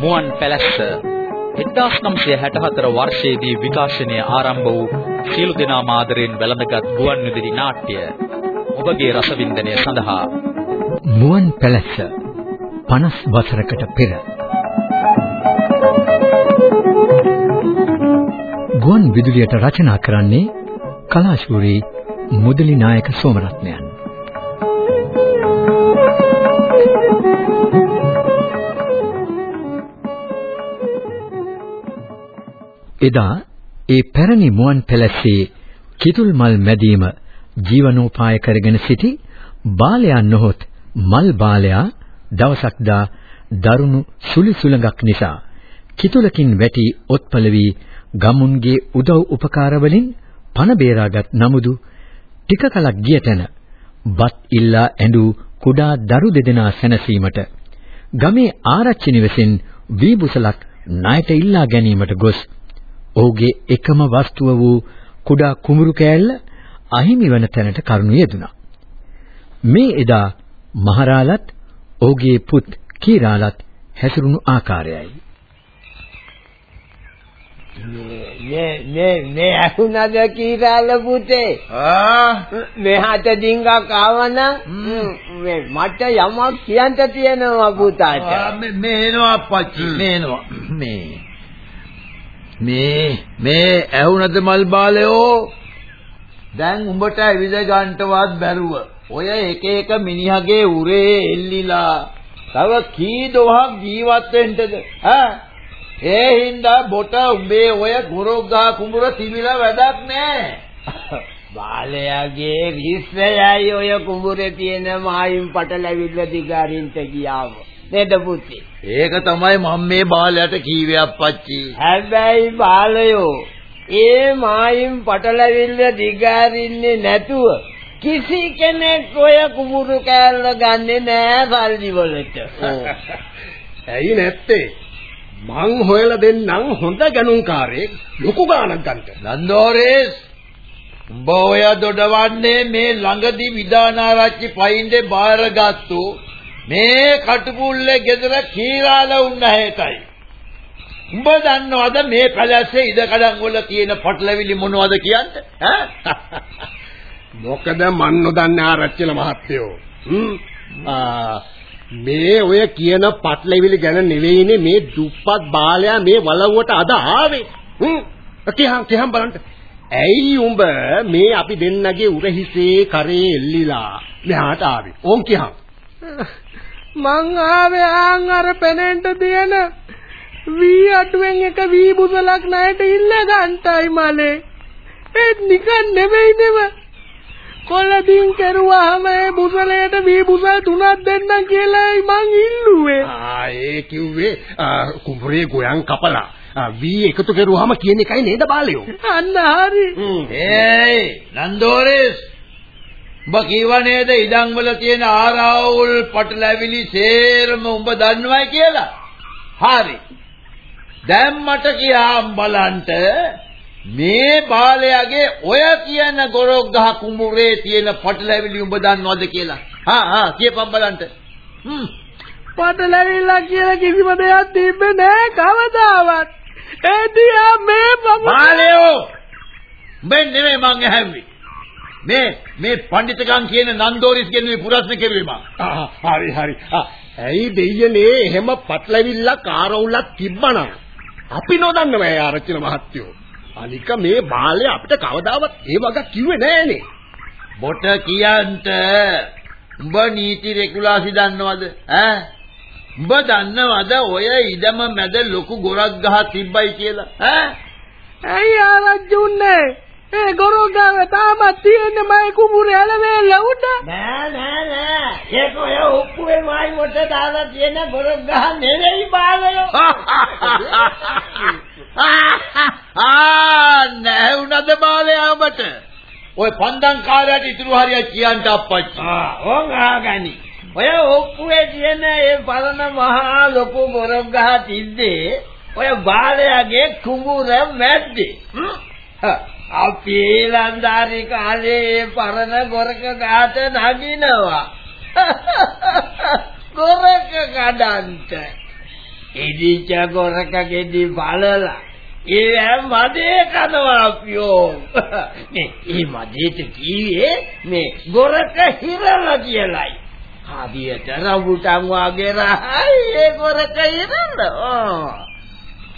මුවන් පැලැස්ස 1964 වර්ෂයේදී විකාශනය ආරම්භ වූ සියලු දෙනා මාදරෙන් වැළඳගත් ගුවන් විදුලි නාට්‍ය ඔබගේ රසවින්දනය සඳහා. මුවන් පැලැස්ස 50 වසරකට පෙර. ගුවන් විදුලියට රචනා කරන්නේ කලාශූරී මුදලි නායක සෝමරත්නයන් එදා ඒ පැරණි මුවන් පැලැස්සේ කිතුල් මල් මැදීම ජීවනෝපාය කරගෙන සිටි බාලයා නොහොත් මල් බාලයා දවසක් දා දරුණු සුළි සුළඟක් නිසා කිතුලකින් වැටි ඔත්පල වී ගමුන්ගේ උදව් උපකාර වලින් පණ බේරාගත් නමුදු ටික කලක් ගිය තැන බත් ඉල්ලා ඇඬු කුඩා දරු දෙදෙනා සැනසීමට ගමේ ආරච්චි නිවසෙන් වීබුසලක් ණයට ඉල්ලා ගැනීමට ගොස් ඔහුගේ එකම වස්තුව වූ කුඩා කුඹුරු කෑල්ල අහිමි වන තැනට කරුණු යෙදුණා. මේ එදා මහරාලත් ඔහුගේ පුත් කීරාලත් හැසිරුණු ආකාරයයි. මේ මේ මේ ඇහුණද කීරාල පුතේ? ආ. මෙහාට ඩිංගක් ආවනම් මේ මට යමක් කියන්න තියෙනවා පුතාට. මේ මේනවා අප්පච්චි මේනවා මේ මේ මේ ඇහුණද මල් බාලයෝ දැන් උඹට ඇවිද ගන්නටවත් බැරුව ඔය එක එක මිනිහගේ උරේ එල්ලිලා තව කී දොහක් ජීවත් වෙන්නද ඈ ඒ හින්දා බොට උඹේ ඔය ගොරොග්ගා කුඹුර තිබිලා වැඩක් නැහැ. බාලයාගේ විශ්වයයි ඔය කුඹුරේ තියෙන මායිම් පටලැවිල්ල දිගාරින්ට ගියාම. නේද පුතේ? ඒක තමයි මම මේ බාලයට කීවේ අප්පච්චි. හැබැයි බාලයෝ ඒ මායිම් පටලැවිල්ල දිගාරින්නේ නැතුව කිසි කෙනෙක් ඔය කුඹුරු කෑල්ල ගන්නෙ නෑ සල්ලි වලට. ඇයි නැත්තේ? මං හොයලා දෙන්නම් හොඳ ගණුන්කාරයෙක් ලොකු ගාණක් ගන්නට. නන්දෝරේස් උඹ ඔය දොඩවන්නේ මේ ළඟදී විදානාරච්චි පයින්දේ බාරගත්තු මේ කටුපුල්ලේ ගෙදර කීරාල උන්න හැටයි. උඹ දන්නවද මේ පැලැස්සේ ඉඩකඩම් වල තියෙන පටලවිලි මොනවද කියන්නේ? ඈ? මොකද මන් නොදන්නේ ආරච්චිල මහත්තයෝ. හ්ම්. ආ මේ ඔය කියන පටලැවිලි ගැන නෙවෙයිනේ මේ දුප්පත් බාලයා මේ වලව්වට අද ආවේ. හ්ම්. කියහන් කියහන් බලන්න. ඇයි උඹ මේ අපි දෙන්නගේ උරහිසේ කරේ එල්ලිලා මෙහාට ආවේ? ඕන් කියහන්. මං ආවේ ආන් අර පෙනෙන්ට තියෙන වී අටුවෙන් එක වී බුසලක් ණයට ඉල්ල ගන්නටයි මලේ. ඒත් නිකන් නෙවෙයි නෙව. කොල්ලදින් කෙරුවාම ඒ බුසලයට වී බුසල් තුනක් දෙන්නම් කියලායි මං ඉල්ලුවේ. ආ ඒ කිව්වේ කුඹුරේ ගෝයන් කපලා වී එකතු කරුවාම කියන එකයි නේද බාලයෝ. අන්න හරි. ඒයි නන්දෝරේස් උඹ කීව නේද ඉඩම් වල තියෙන ආරාවුල් පටලැවිලි සේරම උඹ දන්නවයි කියලා? හරි. දැන් මට කියාම් බලන්ට මේ බාලයාගේ ඔය කියන ගොරොක් ගහ කුඹුරේ තියෙන පටලැවිලි උඹ දන්නවද කියලා? හා හා කියපම් බලන්න. හ්ම්. පටලැවිල්ල කියලා කිසිම දෙයක් තිබ්බේ නෑ කවදාවත්. ඒ දිහා මේ බාලයෝ උඹෙන් නෙමෙයි මං ඇහැව්වේ. මේ මේ පඬිතකම් කියන නන්දෝරිස් ගෙනුවේ පුරස්න කෙරුවේ මං. හරි හරි. ඇයි දෙයියනේ එහෙම පටලැවිල්ලක් ආරවුලක් තිබ්බනම් අපි නොදන්නව ඒ ආරච්චිල මහත්තයෝ. අනික මේ බාලය අපිට කවදාවත් ඒ වගේ කිව්වේ නෑනේ. බොට කියන්ට උඹ නීති රෙගුලාසි දන්නවද? ඈ? උඹ දන්නවද ඔය ඉඩම මැද ලොකු ගොරක් ගහ තිබ්බයි කියලා? ඈ? ඇයි ආරච්චි උන්නේ? ඒ ගොරෝගාව තාමත් තියෙන්නේ මගේ කුඹුරේ ඇලවෙල උඩ. නෑ නෑ නෑ. ඒක ඔය උප්පුවේ මයි මොට දාලා තියෙන ගොරෝගා නෙවෙයි බාලයෝ. ආ නෑ උනද බාලයා ඔබට. ඔය පන්දම් කාර්යයට ඉතුරු හරියක් කියන්න අප්පච්චි. ආ ඕන් ආගනි. ඔය උප්පුවේ තියෙන ඒ පරණ මහා ලොකු ගොරෝගා තිද්දේ ඔය බාලයාගේ කුඹුර මැද්දේ. අපි ලන්දාරි කාලේ පරණ ගොරක ගාත නගිනවා. ගොරක කඩන්ට. ඉදිච්ච ගොරක ගෙඩි බලලා ඒ මදේ කනවා අපියෝ. මේ මේ මදේට කීවේ මේ ගොරක හිරලා කියලයි. හදියට රවුටන් වාගේ රහයි ඒ ගොරක හිරලා.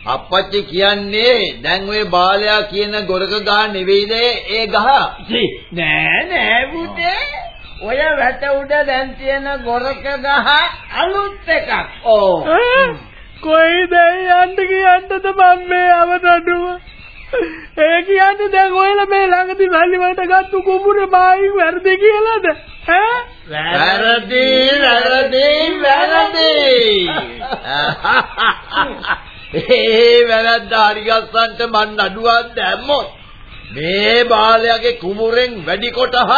අප්පච්චි කියන්නේ දැන් ওই බාලයා කියන ගොරක ගහ නෙවෙයිද ඒ ගහ? නෑ නෑ පුතේ. ඔය වැට උඩ දැන් තියෙන ගොරක ගහ අලුත් එකක්. ඕ. කොයිද යන්න කියන්නද මම මේ අවතඩුව ඒ කියන්නේ දැන් ඔයලා මේ ළඟදී සල්ලි වලට ගත්තු කුඹුරේ මායින් වැරදි කියලාද ඈ වැරදි වැරදි වැරදි ඒ වැරද්ද හරි ගස්සන්ට මන් නඩුවක් දැම්මොත් මේ බාලයාගේ කුඹුරෙන් වැඩි කොටහක්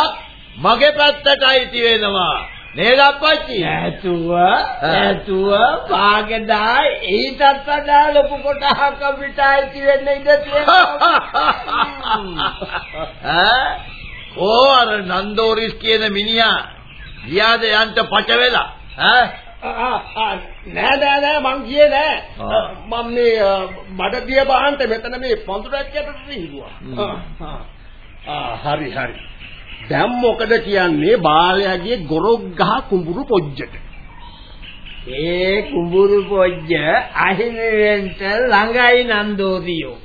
මගේ පැත්තට අයිති වෙනවා. නේද අප්පච්චි? ඇතුව ඇතුව පාගදා ඊටත් වඩා ලොකු කොටහක් අපිට ඇති වෙන්න ඉඩ තියෙනවා. ඈ? ඕ අර නන්දෝරිස් කියන මිනිහා ගියාද යන්ට පච වෙලා? ඈ නෑ නෑ නෑ මං කියේ නෑ. මම මේ මඩ දිය බහන්ට මෙතන මේ පොඳුරක් යටට හිරුවා ආ හරි හරි. දැන් මොකද කියන්නේ? බාලයාගේ ගොරොක් ගහ කුඹුරු පොජ්ජට. ඒ කුඹුරු පොජ්ජ අහිමිවෙන්ට ළඟයි නන්දෝදියෝ.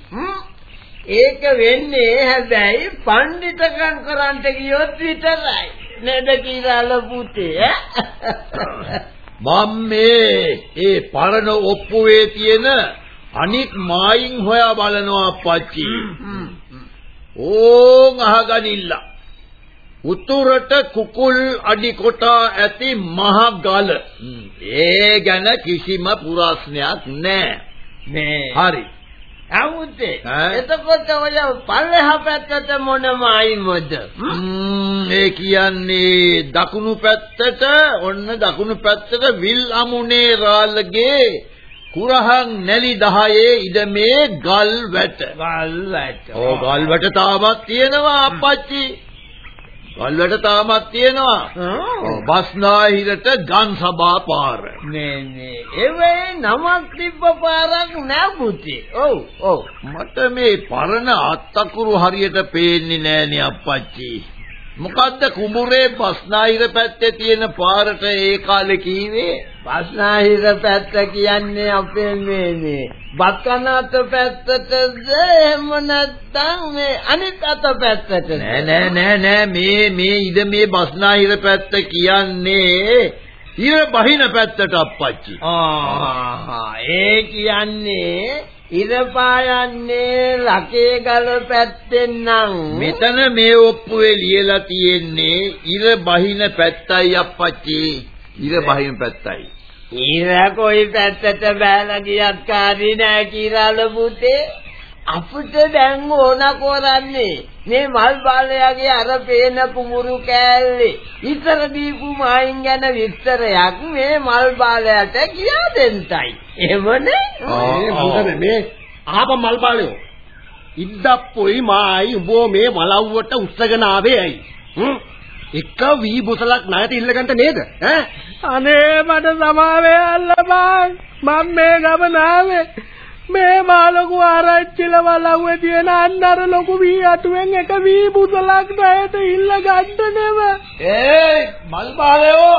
ඒක වෙන්නේ හැබැයි පඬිතකම් කරන්ට ගියොත් විතරයි. නේද කියලා පුතේ මම මේ ඒ පරණ ඔප්පුවේ තියෙන අනිත් මායින් හොයා බලනවා අප්පච්චි. ඕන් අහගනින්න උතුරට කුකුල් අඩි කොටා ඇති මහ ගල. ඒ ගැන කිසිම පුරස්නයක් නැහැ මේ හරි ඈ? එතකොට ඔය පල්ලෙහා පැත්තට මොනම අයිමද ඒ කියන්නේ දකුණු පැත්තට ඔන්න දකුණු පැත්තට විල් අමුනේ රාළගේ කුරහන් නැලි 10 ඉදමේ ගල් වැට. ගල්වට ඕ ගල් වැට තාමත් තියෙනවා අප්පච්චි. ගල් වැට තාමත් තියෙනවා. බස්නාහිරට ගම් සභා පාර. නේ නේ එවේ නමක් තිබ්බ පාරක් නෑ පුතේ ඔව් ඔව් මට මේ පරණ අත්තකුරු හරියට පේන්නේ නෑනේ අප්පච්චි. මොකද්ද කුඹුරේ බස්නාහිර පැත්තේ තියෙන පාරට ඒ කාලේ කීවේ? බස්නාහිර පැත්ත කියන්නේ අපේ මේ මේ බක්කනාත පැත්තටද එහෙම නැත්නම් මේ අනිත් අත පැත්තටද නෑ නෑ නෑ නෑ මේ මේ ඉද මේ බස්නාහිර පැත්ත කියන්නේ ඉර බහින පැත්තට අප්පච්චි. ආහා ඒ කියන්නේ ඉරපායන්නේ ලකේ ගල පැත්තෙන් නම් මෙතන මේ ඔප්පුවේ ලියලා තියෙන්නේ ඉර බහින පැත්තයි අප්පච්චි. ඉර බහින පැත්තයි. ඉර කොයි පැත්තට බෑලා ගියත් කාරි නෑ කියලා පුතේ අපිට දැන් ඕන කරන්නේ? මේ මල් බාලයාගේ අර පේන කුමුරු කෑල්ලේ. ඉතර දීපු මායින් ගැන විස්තරයක් මේ මල් බාලයාට කියා දෙන්නයි. එහෙමනේ මේ මොකද මේ ආප මල් බාලයෝ. ඉද්දප්පොයි මායි උඹෝ මේ මලව්වට උස්සගෙන ආවේ ඇයි? හ්ම්? එක වී බුසලක් ණයට ඉල්ලගන්න නේද? ඈ? අනේ මට සමාවේ අල්ලපන්. මම මේ ගමන ආවේ මේ මාළකු ආරච්චිල වලව්වේ තියෙන අnder ලොකු වී අටුවෙන් එක වී බුසලක් ණයට ඉල්ල ගන්න නෙව. ඒ මල් බාලයෝ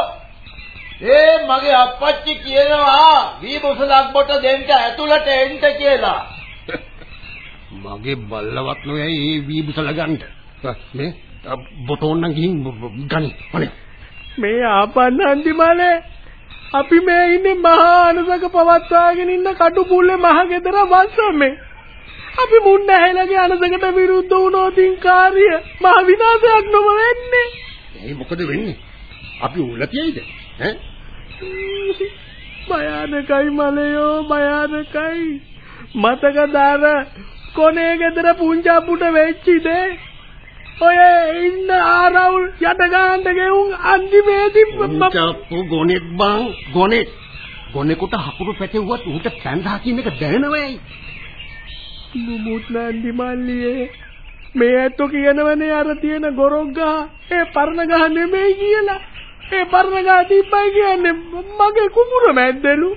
ඒ මගේ අප්පච්චි කියනවා වී බුසලක් බොට දෙන්න ඇතුළට එන්න කියලා. මගේ බල්ලවත් නොයයි ඒ වී බුසල ගන්න. මේ බොතෝන් නම් ගිහින් ගනි අනේ මේ ආපන්නන්දි මලේ අපි මේ ඉන්නේ මහා අනසක පවත්වාගෙන ඉන්න කටු පුල්ලේ මහ ගෙදර වස්සමේ අපි මුන්න ඇහැලගේ අනසකට විරුද්ධ වුණොත් කාර්ය මහ විනාශයක් නොව වෙන්නේ ඒ මොකද වෙන්නේ? අපි උලතියයිද ඈ? භයානකයි මලයෝ භයානකයි. මතක දාර කොනේ ගෙදර පුංචාපුට වෙච්චි දේ ඔය ඉන්න ආරවුල් යට ගන්න ගෙවුන් අන්තිමේදී චප්පු ගොනෙක් බං ගොනෙක් ගොනෙකුට හකුරු පැටවුවත් උන්ට සැන්දා කියන එක දැනනවයි නුමුත් නන්දි මල්ලියේ මේ ඇත්තෝ කියනවනේ අර තියෙන ගොරොක් ගහ ඒ පරණ ගහ නෙමෙයි කියලා ඒ පරණ ගහ තිබ්බයි කියන්නේ මගේ කුඹුර මැද්දලු.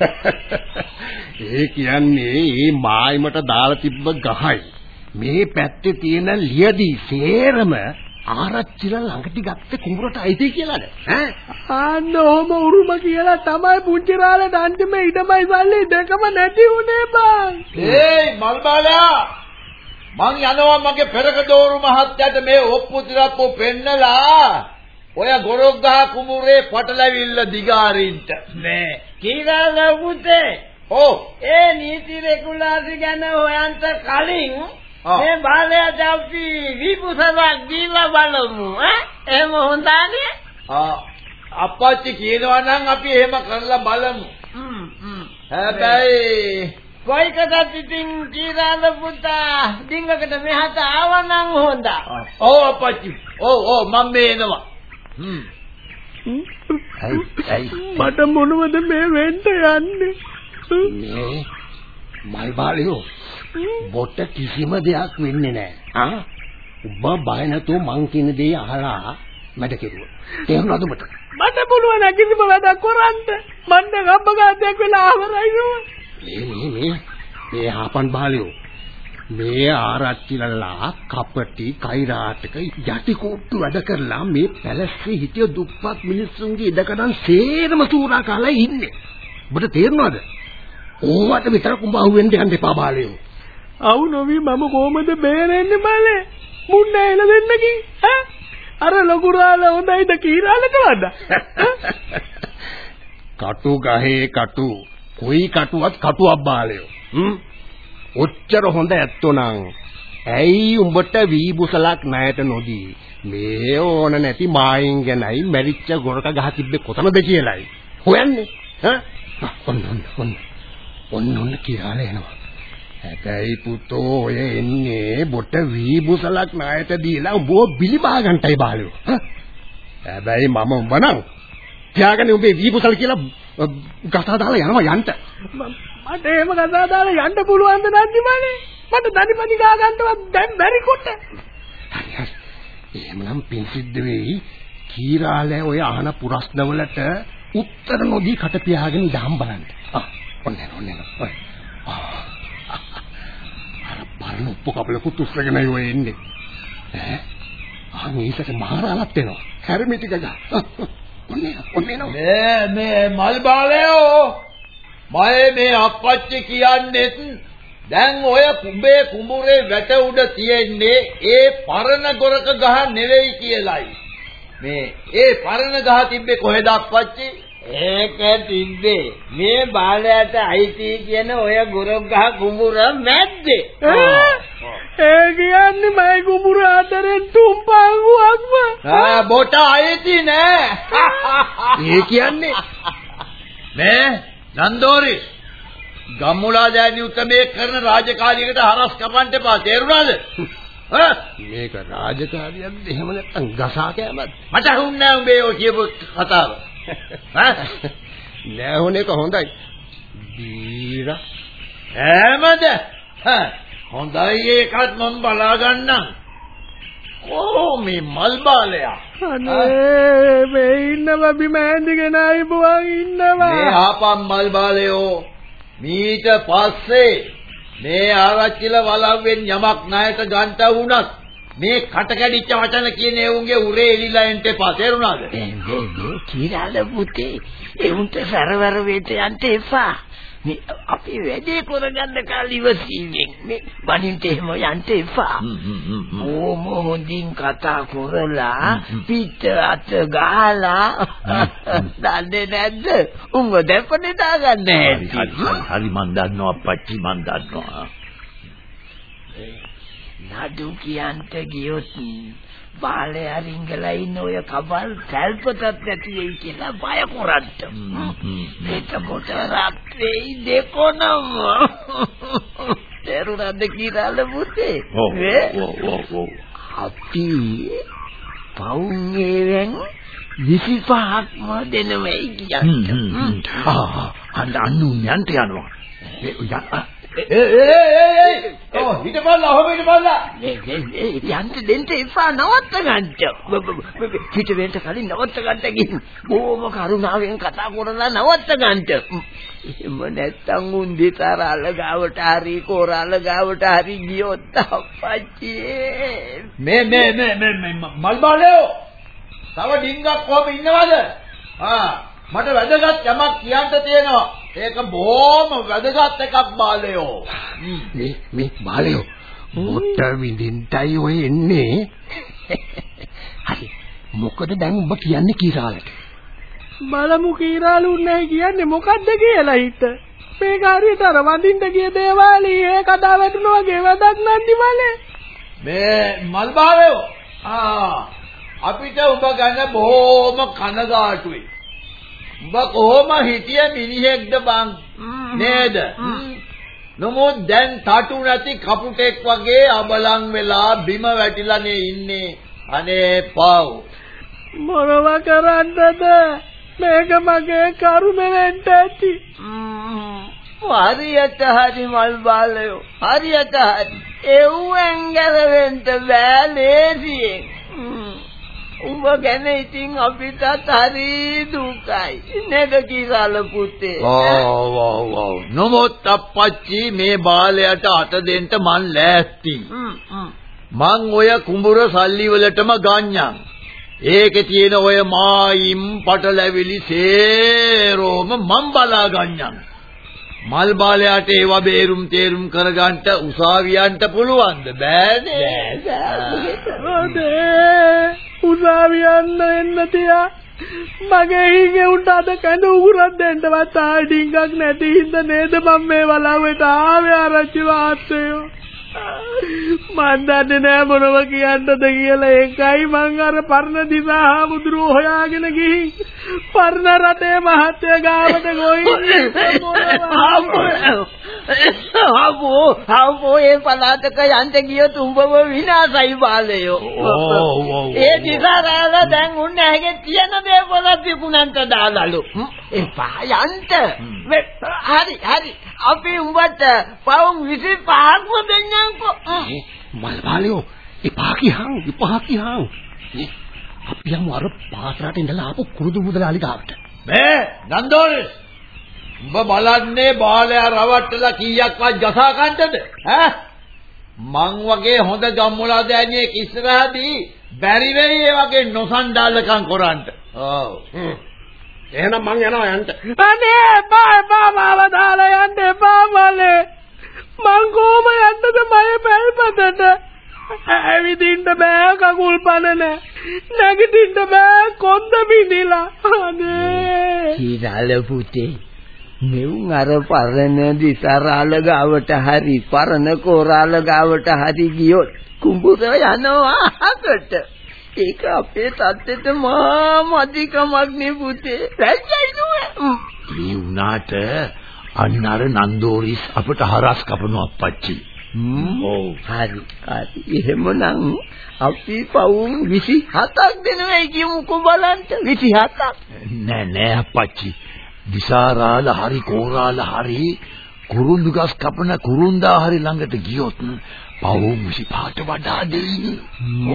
ඒ කියන්නේ මේ මායිමට දාලා තිබ්බ ගහයි. මේ පැත්තේ තියෙන ලියදී සේරම ආරච්චිලා ළඟට ගත්තේ කුඹුරට අයිති කියලාද? ඈ? ආන්න ඔහම උරුම කියලා තමයි පුංචි රාලට අන්තිම ඉඩමයි සල්ලි දෙකම නැති උනේ බං. ඒයි මල් බාලයා මං යනවා මගේ පෙරක දෝරු මහත්තයාට මේ ඔප්පු තිරප්පු පෙන්නලා ඔය ගොරොක් ගහ කුඹුරේ පටලැවිල්ල දිගාරින්ට මේ කීරාල පුතේ ඔව් ඒ නීති රෙගුලාසි ගැන හොයන්ට කලින්. මේ බාලයට අපි විපුසවක් දීලා බලමු. ඈ? එහෙම හොඳනේ? ආ, අප්පච්චි කියනවා නම් අපි එහෙම කරලා බලමු. හැබැයි කොයිකටත් ඉතින් කීරාල පුතා ඩිංගකට මෙහාට ආවනම් හොඳා. ඔව් අප්පච්චි ඔව් ඔව් මම මේ එනවා. මට මොනවද මේ වෙන්න යන්නේ? මේ මල් බාලයෝ බොට කිසිම දෙයක් වෙන්නේ නැහැ. ආ උඹ බය නැතුව මං කියන දේ අහලා මැද කෙරුවා. තේරුණාද උඹට? මට පුළුවන් කිසිම වැඩක් කරන්න. මන්න ගම්බගාතයක් වෙලා ආවරයි නෝ. මේ මේ මේ මේ හාපන් බාලයෝ මේ ආරච්චිලලා කපටි කෛරාටක යටි කෝට්ටු වැඩ කරලා මේ පැලස්සේ හිටිය දුප්පත් මිනිස්සුන්ගේ ඉඩකඩම් සේරම සූරා කාලා ඉන්නේ. ඔබට තේරෙනවද? ඕවට විතර කුඹ අහුවෙන්න යන්න එපා බාලයෝ. අවු නොවි මම කොහමද බේරෙන්නේ බලේ? මුන්න එල දෙන්නකි. ඈ? අර ලොකු රාල හොඳයිද කීරාලට වඩා? කටු ගහේ කටු කොයි කටුවත් කටුවක් බාලයෝ. හ්ම්? ඔච්චර හොඳ ඇත්තෝ නං ඇයි උඹට වීබුසලක් ණයට නොදී මේ ඕන නැති මායින් ගැනයි මැරිච්ච ගොරක ගහ තිබ්බේ කොතනද කියලායි හොයන්නේ ඈ ඔන්න ඔන්න ඔන්න ඔන්න කියලා එනවා හැබැයි පුතෝ ඔය එන්නේ බොට වීබුසලක් ණයට දීලා උඹව බිලිබා ගන්නටයි බාලයෝ? හැබැයි මම උඹ නම් තියාගෙන උඹේ වීබුසල් කියලා ගසා දාලා යනවා යන්න මට එහෙම කතා දාලා යන්න පුළුවන් ද නැද්දි මනේ? මට දනිපති ගා ගන්නවත් දැන් බැරි කොට. හරි හරි. එහෙමනම් පින් සිද්ධ වෙයි. කීරාලේ ඔය අහන පුරස්නවලට උත්තර නොදී කට පියාගෙන ඉඳහම් බලන්න. ආ ඔන්න ඔන්න. ආ. අර බලන උප්පු කපලකුත් උස්සගෙන ඔය එන්නේ. ඈ? ආ මේකට මහරාලත් එනවා. හැරමි ටික ගා. ඔන්න එනවා, ඔන්න එනවා. මේ මේ මල් බාලයෝ මම මේ අප්පච්චි කියන්නේත් දැන් ඔය කුඹේ කුඹුරේ වැට උඩ තියෙන්නේ ඒ පරණ ගොරක ගහ නෙවෙයි කියලයි මේ ඒ පරණ ගහ තිබ්බේ කොහෙද අප්පච්චි ඒක තිබ්බේ. මේ බාලයට අයිති කියන ඔය ගොරොක් ගහ කුඹුර මැද්දේ? ඒ කියන්නේ මයි කුඹුර අතරින් තුම්පංගුවක්ම. ආ බොට අයිති නෑ. ඒ කියන්නේ? මේ නන්දෝරි ගම්මුලා දෑනි උත්තමේ කරන රාජකාරියකට හරස් කපන්න එපා. තේරුණාද? මේක රාජකාරියක්ද? එහෙම නැත්නම් ගසා කෑමක්ද? මට හුන්නේ නෑ උඹේ ඔය කියපු කතාව ඈ? නෑ හොන එක හොඳයි. දීලා ඈමද? හා, හොඳයි ඒකත් මම බලා ගන්නම් ඕ මේ මල් බාලයා? අනේ මේ ඉන්නවා බිම ඇඳගෙන ආයිබුවන් මේ ඉන්නවා. ආපම් මල් බාලයෝ මීට පස්සේ මේ ආරච්චිල වලව්වෙන් යමක් ණයට ගන්ට වුණත් මේ කට කැඩිච්ච වචන කියන ඒවුන්ගේ උරේ එලිලා එන්ට එපා. තේරුණාද? මේ කීරාල පුතේ එවුන්ට සරවර වෙට යන්න එපා. මේ අපි වැඩේ කරගන්න කාලේ ඉවසීමෙන් මේ බණින්ට එහෙම යන්න එපා. ඕම හොඳින් කතා කරලා පිට අත ගහලා දන්නේ නැද්ද? උඹ දැපනේ දාගන්න හැටි හරි මන් දන්නවා අප්පච්චි මන් දන්නවා නඩු කියන්ට ගියොත් බාලේ අරිංගලා ඉන්න ඔය කබල් සල්පතත් නැති වෙයි කියලා බය කරන්න. එතකොට රාත්‍රී දෙකොනම දරුණාද කියලා. ඈ? අපි පවුන්නේෙන් 25ක්ම දෙනවයි කියන්නේ. ආ අන්න අන්නු යන්ට යනවා ඒ ඒ ඒ ඔව් හිටපල්ලා ඔහම හිටපල්ලා යන්ට දෙන්න එපා නවත්ත ගන්න. පිට වෙන්න කලින් නවත්ත ගන්න ගිහින් බොහොම කරුණාවෙන් කතා කරලා නවත්ත ගන්න. එහෙම නැත්තම් උන් දෙතරාල ගාවට හරි කොරාල ගාවට හරි ගියොත් අප්පච්චි. මේ මේ මේ මේ මේ මල් බාලයෝ තව ඩිංගක් කොහොම ඉන්නවද ආ මට වැදගත් යමක් කියන්න තියෙනවා ඒක බොහොම වැදගත් එකක් බාලයෝ. මේ මේ බාලයෝ මොට විඳින්ටයි ඔය එන්නේ? හරි. මොකද දැන් ඔබ කියන්නේ කීරාලට? බලමු කීරාලු නැහැ කියන්නේ මොකද්ද කියලා හිත. මේක හරියට අර වඳින්න ගිය දේවාලී ඒ කඩා වැටුණා වගේ වැඩක් නැන්දි මලේ. මේ මල් බාලයෝ. ආ අපිට ඔබ ගැන බොහොම කනගාටුයි උඹ කොහොම හිටිය මිනිහෙක්ද බං? නේද? නමුත් දැන් තටු නැති කපුටෙක් වගේ අබලන් වෙලා බිම වැටිලානේ ඉන්නේ. අනේ පව්. මොනව කරන්නද? මේක මගේ කරුණ වෙන්න ඇති. හරියට හරි මල් බාලයෝ. හරියට හරි. එව්වෙන් ගැලවෙන්න බෑ ලේසියෙන් උඹ ගැන ඉතින් අපිටත් හරි දුකයි. නේද කිසාල පුතේ? ඔව් ඔව් ඔව් නමුත් අප්පච්චි මේ බාලයට අත දෙන්න මං ලෑස්ති. මං ඔය කුඹුර සල්ලි වලටම ගන්නම්. ඒකේ තියෙන ඔය මායිම් පටලැවිලි සේරෝම මං බලා ගන්නම්. මල් බාලයට ඒවා බේරුම් තේරුම් කරගන්න උසාවියන්ට පුළුවන්ද? බෑනේ. අනේ උසාවි යන්න එන්න තියා. මගේ හිගේ උන්ට අද කඳ උගුරක් දෙන්නවත් ආයි ඩිංගක් නැති හින්දා නේද මම මේ වලව්වට ආවේ ආරච්චි වාත්තයෝ මන් දන්නේ නෑ මොනව කියන්නද කියලා. ඒකයි මං අර පර්ණ දිසා හාමුදුරුවෝ හොයාගෙන ගිහින් පර්ණ රටේ මහත්ය ගාවට ආවෝ ආවෝ ඒ පළාතක යන්න ගියොත් උඹව විනාසයි බාලයෝ. ඒ දිසාරාල දැන් උන් ඇගේ තියෙන දේවල් තිබුණන්ට දාලාලු. එපා යන්න හරි හරි. අපි උඹට පවුම් 25ක්ම දෙන්නම්කෝ මල් බාලයෝ එපා කියහන් එපා කියහන් අපි යමු අර පාසලට ඉඳලා ආපු කුරුදු මුදලාලි ගාවට මේ නන්දෝනිස් උඹ බලන්නේ බාලයා රවට්ටලා කීයක්වත් ගසා ගන්නද? ඈ? මං වගේ හොඳ ගම්මුලා දෑනියෙක් ඉස්සරහදී බැරි වෙයි ඒ වගේ නොසන්ඩාලකම් කරන්න. ඔව්. එහෙනම් මං යනවා යන්න. අනේ එපා එපා මාව දාලා යන්න එපා මලේ මං කොහොම යන්නද මගේ පැල්පතට? ඇවිදින්න බෑ කකුල් පන නෑ නැගිටින්න බෑ කොන්ද බිඳිලා. අනේ. කීරාල පුතේ මෙවුන් අර පරණ දිසාරාල ගාවට හරි පරණ කොරාල ගාවට හරි ගියොත් කුඹුර යනවා අහකට. ඒක අපේ තත්ත්වෙට මහා මදිකමක් නේ පුතේ. ලැජ්ජයි නුවේ මේ උනාට අන්න අර නන්දෝරිස් අපට හරස් කපනවා අප්පච්චි. ඔව්. හරි එහෙමනම් අපි පවුම් 27ක් දෙනවා කියමුකෝ බලන්න 27ක් නෑ නෑ අප්පච්චි. විසාරාල හරි කෝරාල හරි කුරුඳු ගස් කපන කුරුන්දා හරි ළඟට ගියොත් පවුම් 25ට වඩා දෙයි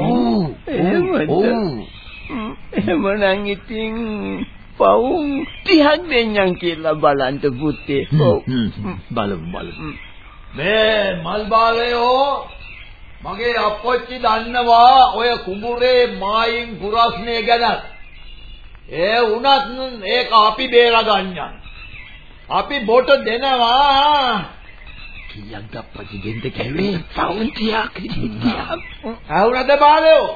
ඔව් එහෙමද? ඔව්. එහෙමනම් ඉතින් පවුම් 30ක් දෙන්නම් කියලා බලන්න පුතේ. ඔව්. බලමු බලමු. මේ මල් බාලයෝ මගේ අප්පච්චි දන්නවා ඔය කුඹුරේ මායින් පුරස්නේ ගැන. ඒ වුණත් ඒක අපි බේරගන්නම් අපි බොට දෙනවා. කීයක් අප්පච්චි දෙන්න කැවේ පවුන් 30ක් 30ක් ආවුනද බාලයෝ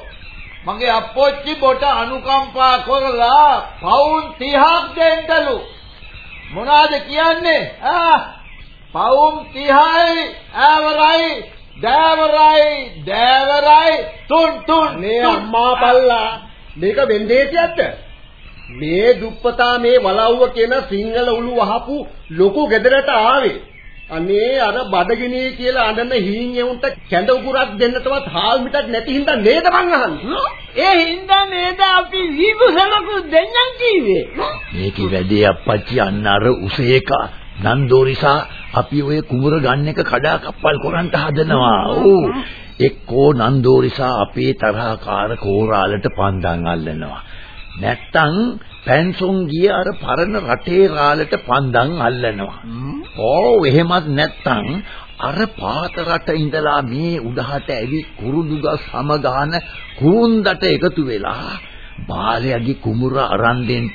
මගේ අප්පච්චි බොට අනුකම්පා කරලා පවුන් 30ක් දෙන්නලු. මොනවාද කියන්නේ? ආ පවුම් 30යි ආවරයි දෑවරයි දෑවරයි තුන් තුන් මේ අම්මා බල්ලා මේක වෙන්දේසියක්ද මේ දුප්පතා මේ වලව්ව කියන සිංහල උළු වහපු ලොකු ගෙදරට ආවේ අනේ අර බඩගිනී කියලා අඬන හීන්යුන්ට කැඳ උගුරක් දෙන්නටවත් හාල් මිටක් නැති හින්දා නේද මං අහන්නේ ඒ හින්දා නේද අපි විභූෂණකු දෙන්නම් කීවේ. මේකේ වැඩේ අප්පච්චි අන්න අර උසේක නන්දෝරිසා අපි ඔය කුඹුර ගන්න එක කඩා කප්පල් කරන්ට හදනවා. ඕ එක්කෝ නන්දෝරිසා අපේ තරහකාර කෝරාලට පන්දන් අල්ලනවා. නැත්තම් පැන්සොන් ගිය අර පරණ රටේ රාලට පන්දන් අල්ලනවා. ඕ එහෙමත් නැත්තම් අර පාත රට ඉඳලා මේ උඩහට ඇවි කුරුඳුගස් සමගාන කුරුන්දට එකතු වෙලා බාලයාගේ කුඹුර අරන් දෙන්න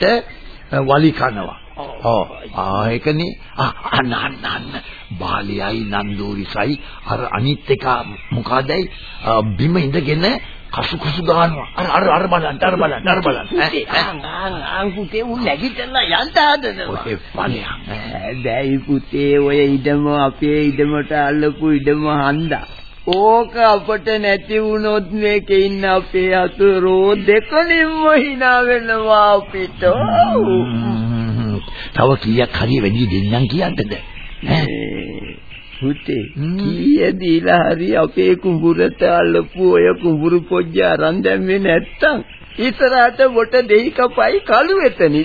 වලි කනවා. ඔව් ආ ඒකනේ අන්න අන්න අන්න. බාලයයි නන්දෝරිසයි අර අනිත් එක මොකදයි? බිම ඉඳගෙන කසු කසු ගන්නවා අර අර අර බලන්න අර බලන්න අර බලන්න. ආන් ආන් ආන් පුතේ උන් නැගිටලා යන්න හදනවා. ඔය ඵලයන් දැයි පුතේ ඔය ඉඩම අපේ ඉඩමට අල්ලපු ඉඩම හන්දා. ඕක අපට නැති වුණොත් මේකේ ඉන්න අපේ අතුරෝ දෙකලින්ම hina වෙනවා අපිට. තව කීයක් හරි වැඩි දෙන්නම් කියන්නද පුතේ කීය දීලා හරි අපේ කුඹුරට අල්ලපු ඔය කුඹුරු පොජ්ජ අරන් දැම්මේ නැත්තම් ඉස්සරහට කොට දෙහි කපයි කළු එතනි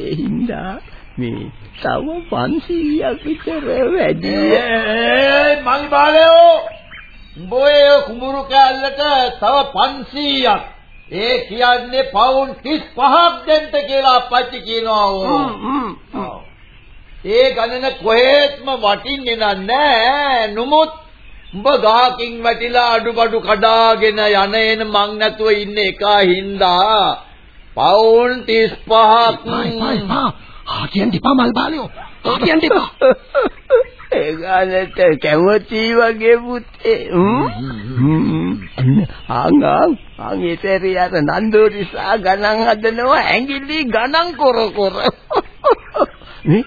ඒ හින්දා මේ තව 500ක් විතර වැඩි. ඒ මල් බාලයෝ! උඹ කුඹුරු කැල්ලට තව 500ක් ඒ කියන්නේ පවුන් 35ක් දෙන්න කියලා අපච්චි කියනවා ඕ. ඒ ගණන කොහෙත්ම වටින්නේ නැහැ. නමුත් උඹ ගහකින් වැටිලා අඩුබඩු කඩාගෙන යන එන මං නැතුව ඉන්න එක හින්දා පවුන් 35ක් ආ කියන්න එපා. මල් බාලයෝ. ආ කියන්න එපා. ඒ ගානට කැමති වගේ පුතේ. ආං ආං ආං ඒතරේ අර නන්දෝරිසා ගණන් හදනවා ඇඟිලි ගණන් කර කර. නේ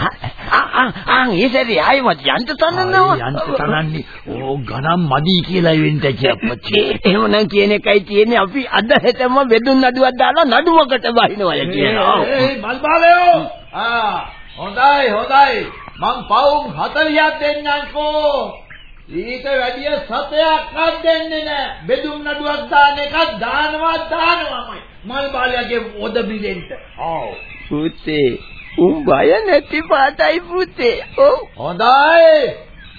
ආං ඒතරේ ආයෙමත් යන්ත තනනවා. යන්ත තනන්නේ. ඕ ගණන් මදි කියලා වෙන්න කියපච්චි. එහෙමනම් කියන එකයි තියෙන්නේ. අපි අද හෙටම බෙදුම් නඩුවක් දාලා නඩුවකට බහිනවය කියනවා ඒ මල් බාලයෝ ආ හොඳයි හොඳයි. මං පවුම් 40ක් දෙන්නම්කෝ. ඊට වැඩිය සතයක්වත් දෙන්නේ නැහැ බෙදුම් නඩුවක් දාන එකක් දානවා දානවාමයි. මල් බාලයාගේ ඔද බිලෙන්ට. ආව් පුතේ උන් බය නැති පාටයි පුතේ. ඔව්. හොඳයි.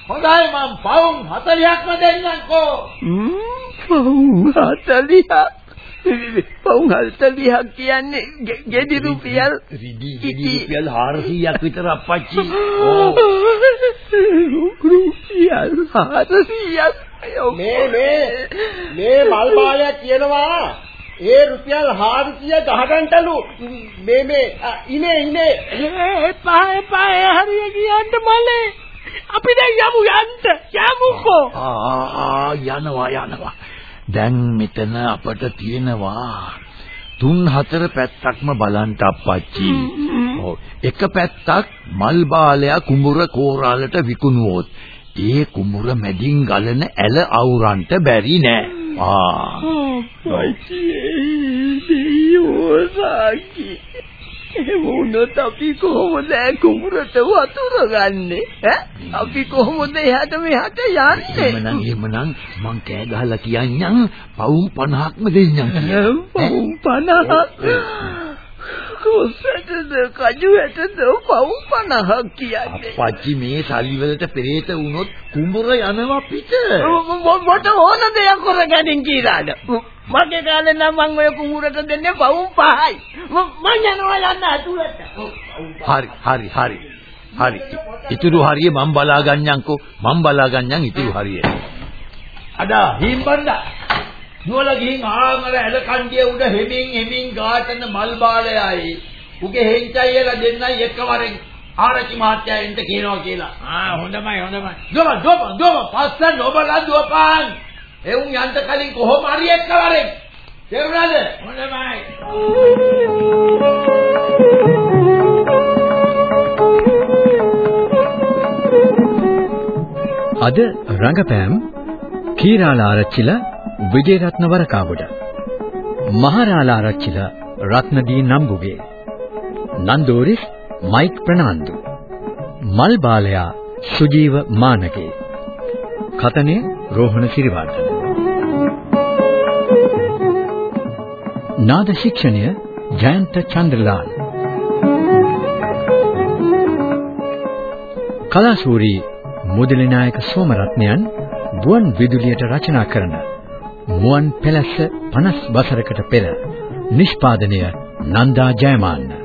හොඳයි මං පවුම් 40ක්ම දෙන්නම්කෝ. පවුම් 40ක් පවුම් 40ක් කියන්නේ ගෙඩි රුපියල් රිදි රිදි රුපියල් 400ක් විතර අපච්චි ඕ රුපියල් 400ක් මේ මේ මේ මල් බාලයා කියනවා ඒ රුපියල් 400 ගහගන්ටලු මේ මේ ඉනේ ඉනේ. එපා එපා හරිය කියන්න මලේ අපි දැන් යමු යන්න යමුකෝ ආ යනවා යනවා. දැන් මෙතන අපට තියෙනවා තුන් හතර පැත්තක්ම බලන්න අප්පච්චි. ඔව්. එක පැත්තක් මල් බාලයා කුඹුර කෝරාලට විකුණුවොත් ඒ කුඹුර මැදින් ගලන ඇල අවුරන්ට බැරි නෑ. ආ පයියෝසාකි එමුණොත් අපි කොහොමද කුඹුරට වතුර ගන්නෙ ඈ අපි කොහොමද එහාට මෙහාට යන්නේ එමනම් එමනම් මං කෑ ගහලා කියන්නම් පවුම් 50ක්ම දෙන්නම් කියලා. පවුම් පනහක් කොසටද කජුවටද පවුම් පනහක් කියන්නේ අප්පච්චි මේ සල්ලි වලට පෙරේත වුණොත් කුඹුර යනවා පිට. මොට ඕන දෙයක් කරගනින් කීලාද මගේ කාලේ නම් මං ඔය කුඹුරට දෙන්නේ පවුම් පහයි මං යනවා යන්න අතුලට හරි හරි හරි හරි ඉතුරු හරිය මම බලා ගන්නම්කෝ මම බලා ගන්නම් ඉතුරු හරිය අඩා හිම්බණ්ඩා නුවල ගිහින් ආංගල ඇල කණ්ඩිය උඩ හෙමින් හෙමින් ගාටන මල් බාලයයි. උගේ හෙන්චයිලා දෙන්නයි එකවරෙන් ආරච්චි මහත්තයා එන්න කියනවා කියලා. ආ හොඳමයි හොඳමයි. දුවපන් දුවපන් දුවපන් පස්සෙන් ඔබලා දුවපන්. එවුන් යන්න කලින් කොහොම හරි එකවරෙන්. තේරුණාද? හොඳමයි. අද රංගපෑම් කීරාලාරච්චිල විජේරත්න වරකාගොඩ. මහරාලාරච්චිල රත්නදී නම්බුගේ. නන්දෝරිස් මයික් ප්‍රනාන්දු. මල් බාලයා සුජීව මානගේ. කතනේ රෝහණ සිරිවර්ධන. නාද ශික්ෂණය ජයන්ත චන්ද්‍රලාල්. කලාශූරී මුදලිනායක සෝමරත්නයන් ගුවන් විදුලියට රචනා කරන මුවන් පැලැස්ස 50 වසරකට පෙර නිෂ්පාදනය නන්දා ජයමාන්න Thank you.